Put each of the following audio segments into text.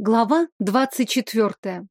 Глава двадцать четвертая.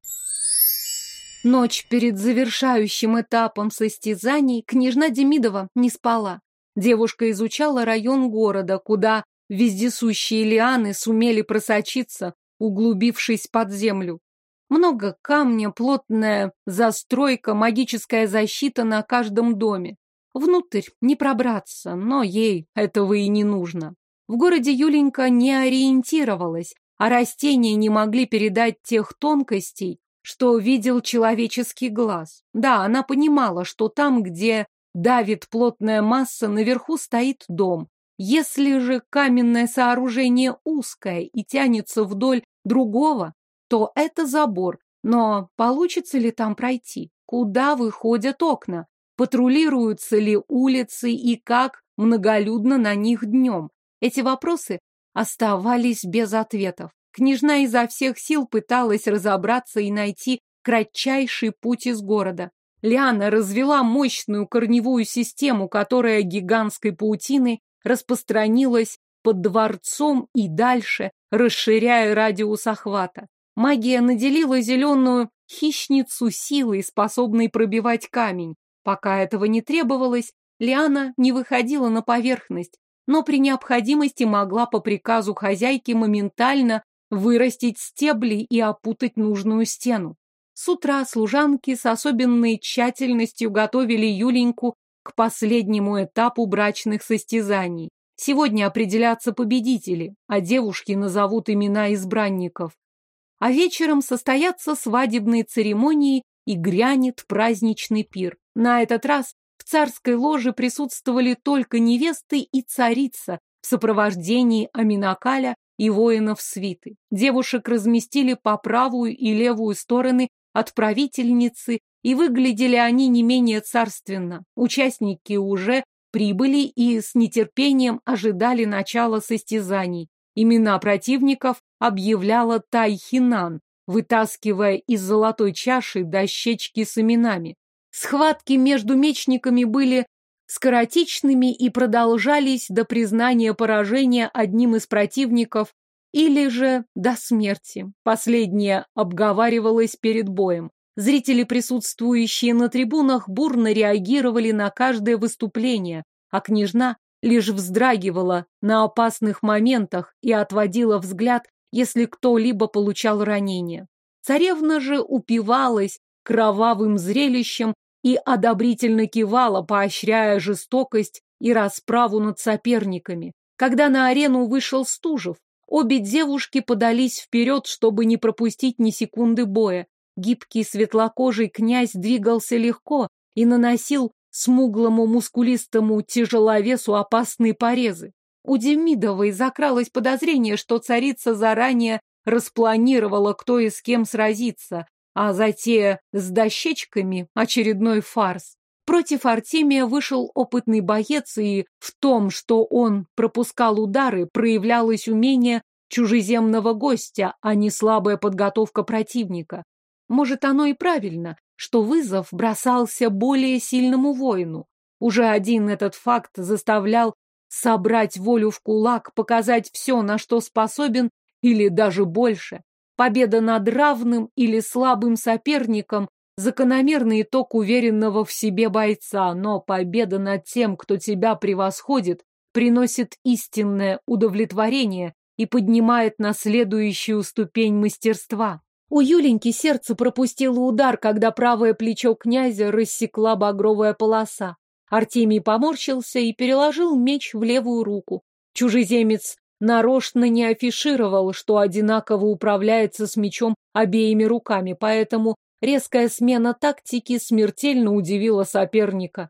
Ночь перед завершающим этапом состязаний княжна Демидова не спала. Девушка изучала район города, куда вездесущие лианы сумели просочиться, углубившись под землю. Много камня, плотная застройка, магическая защита на каждом доме. Внутрь не пробраться, но ей этого и не нужно. В городе Юленька не ориентировалась, а растения не могли передать тех тонкостей, что видел человеческий глаз. Да, она понимала, что там, где давит плотная масса, наверху стоит дом. Если же каменное сооружение узкое и тянется вдоль другого, то это забор. Но получится ли там пройти? Куда выходят окна? Патрулируются ли улицы и как многолюдно на них днем? Эти вопросы оставались без ответов. Княжна изо всех сил пыталась разобраться и найти кратчайший путь из города. Лиана развела мощную корневую систему, которая гигантской паутиной распространилась под дворцом и дальше, расширяя радиус охвата. Магия наделила зеленую хищницу силой, способной пробивать камень. Пока этого не требовалось, Лиана не выходила на поверхность, но при необходимости могла по приказу хозяйки моментально вырастить стебли и опутать нужную стену. С утра служанки с особенной тщательностью готовили Юленьку к последнему этапу брачных состязаний. Сегодня определятся победители, а девушки назовут имена избранников. А вечером состоятся свадебные церемонии и грянет праздничный пир. На этот раз царской ложе присутствовали только невесты и царица в сопровождении Аминакаля и воинов свиты. Девушек разместили по правую и левую стороны от правительницы, и выглядели они не менее царственно. Участники уже прибыли и с нетерпением ожидали начала состязаний. Имена противников объявляла Тайхинан, вытаскивая из золотой чаши дощечки с именами. Схватки между мечниками были скоротечными и продолжались до признания поражения одним из противников или же до смерти. Последнее обговаривалось перед боем. Зрители, присутствующие на трибунах, бурно реагировали на каждое выступление, а княжна лишь вздрагивала на опасных моментах и отводила взгляд, если кто-либо получал ранение. Царевна же упивалась кровавым зрелищем и одобрительно кивала, поощряя жестокость и расправу над соперниками. Когда на арену вышел Стужев, обе девушки подались вперед, чтобы не пропустить ни секунды боя. Гибкий светлокожий князь двигался легко и наносил смуглому мускулистому тяжеловесу опасные порезы. У Демидовой закралось подозрение, что царица заранее распланировала, кто и с кем сразиться, а затея с дощечками — очередной фарс. Против Артемия вышел опытный боец, и в том, что он пропускал удары, проявлялось умение чужеземного гостя, а не слабая подготовка противника. Может, оно и правильно, что вызов бросался более сильному воину. Уже один этот факт заставлял собрать волю в кулак, показать все, на что способен, или даже больше. Победа над равным или слабым соперником – закономерный итог уверенного в себе бойца, но победа над тем, кто тебя превосходит, приносит истинное удовлетворение и поднимает на следующую ступень мастерства. У Юленьки сердце пропустило удар, когда правое плечо князя рассекла багровая полоса. Артемий поморщился и переложил меч в левую руку. Чужеземец нарочно не афишировал, что одинаково управляется с мечом обеими руками, поэтому резкая смена тактики смертельно удивила соперника.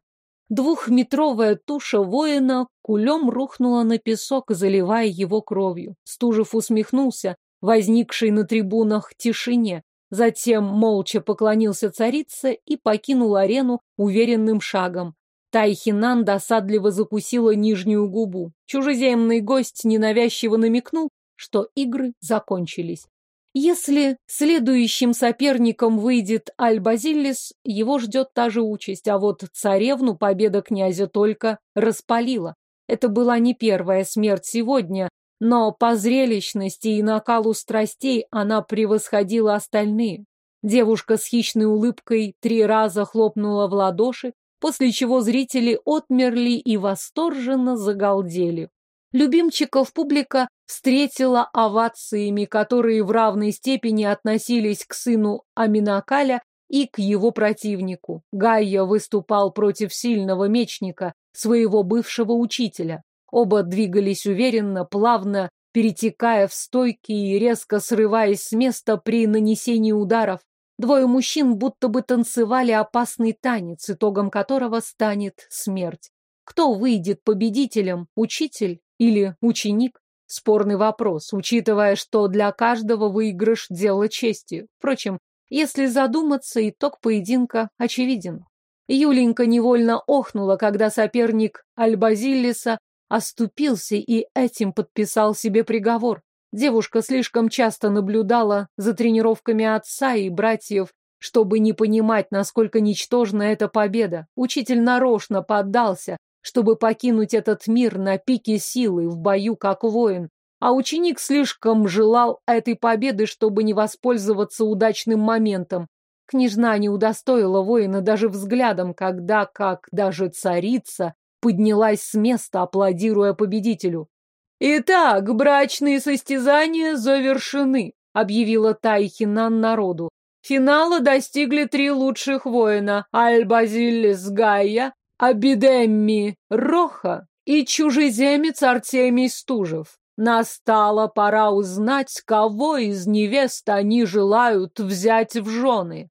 Двухметровая туша воина кулем рухнула на песок, заливая его кровью. Стужев усмехнулся, возникшей на трибунах тишине, затем молча поклонился царице и покинул арену уверенным шагом. Тайхинан досадливо закусила нижнюю губу. Чужеземный гость ненавязчиво намекнул, что игры закончились. Если следующим соперником выйдет Аль-Базиллис, его ждет та же участь, а вот царевну победа князя только распалила. Это была не первая смерть сегодня, но по зрелищности и накалу страстей она превосходила остальные. Девушка с хищной улыбкой три раза хлопнула в ладоши, после чего зрители отмерли и восторженно загалдели. Любимчиков публика встретила овациями, которые в равной степени относились к сыну Аминакаля и к его противнику. Гайя выступал против сильного мечника, своего бывшего учителя. Оба двигались уверенно, плавно, перетекая в стойки и резко срываясь с места при нанесении ударов. Двое мужчин будто бы танцевали опасный танец, итогом которого станет смерть. Кто выйдет победителем, учитель или ученик? Спорный вопрос, учитывая, что для каждого выигрыш – дело чести. Впрочем, если задуматься, итог поединка очевиден. Юленька невольно охнула, когда соперник Альбазиллиса оступился и этим подписал себе приговор. Девушка слишком часто наблюдала за тренировками отца и братьев, чтобы не понимать, насколько ничтожна эта победа. Учитель нарочно поддался, чтобы покинуть этот мир на пике силы, в бою как воин. А ученик слишком желал этой победы, чтобы не воспользоваться удачным моментом. Княжна не удостоила воина даже взглядом, когда, как даже царица, поднялась с места, аплодируя победителю. «Итак, брачные состязания завершены», — объявила Тайхинан народу. Финала достигли три лучших воина — Альбазилис Гайя, Абидемми Роха и чужеземец Артемий Стужев. Настала пора узнать, кого из невест они желают взять в жены.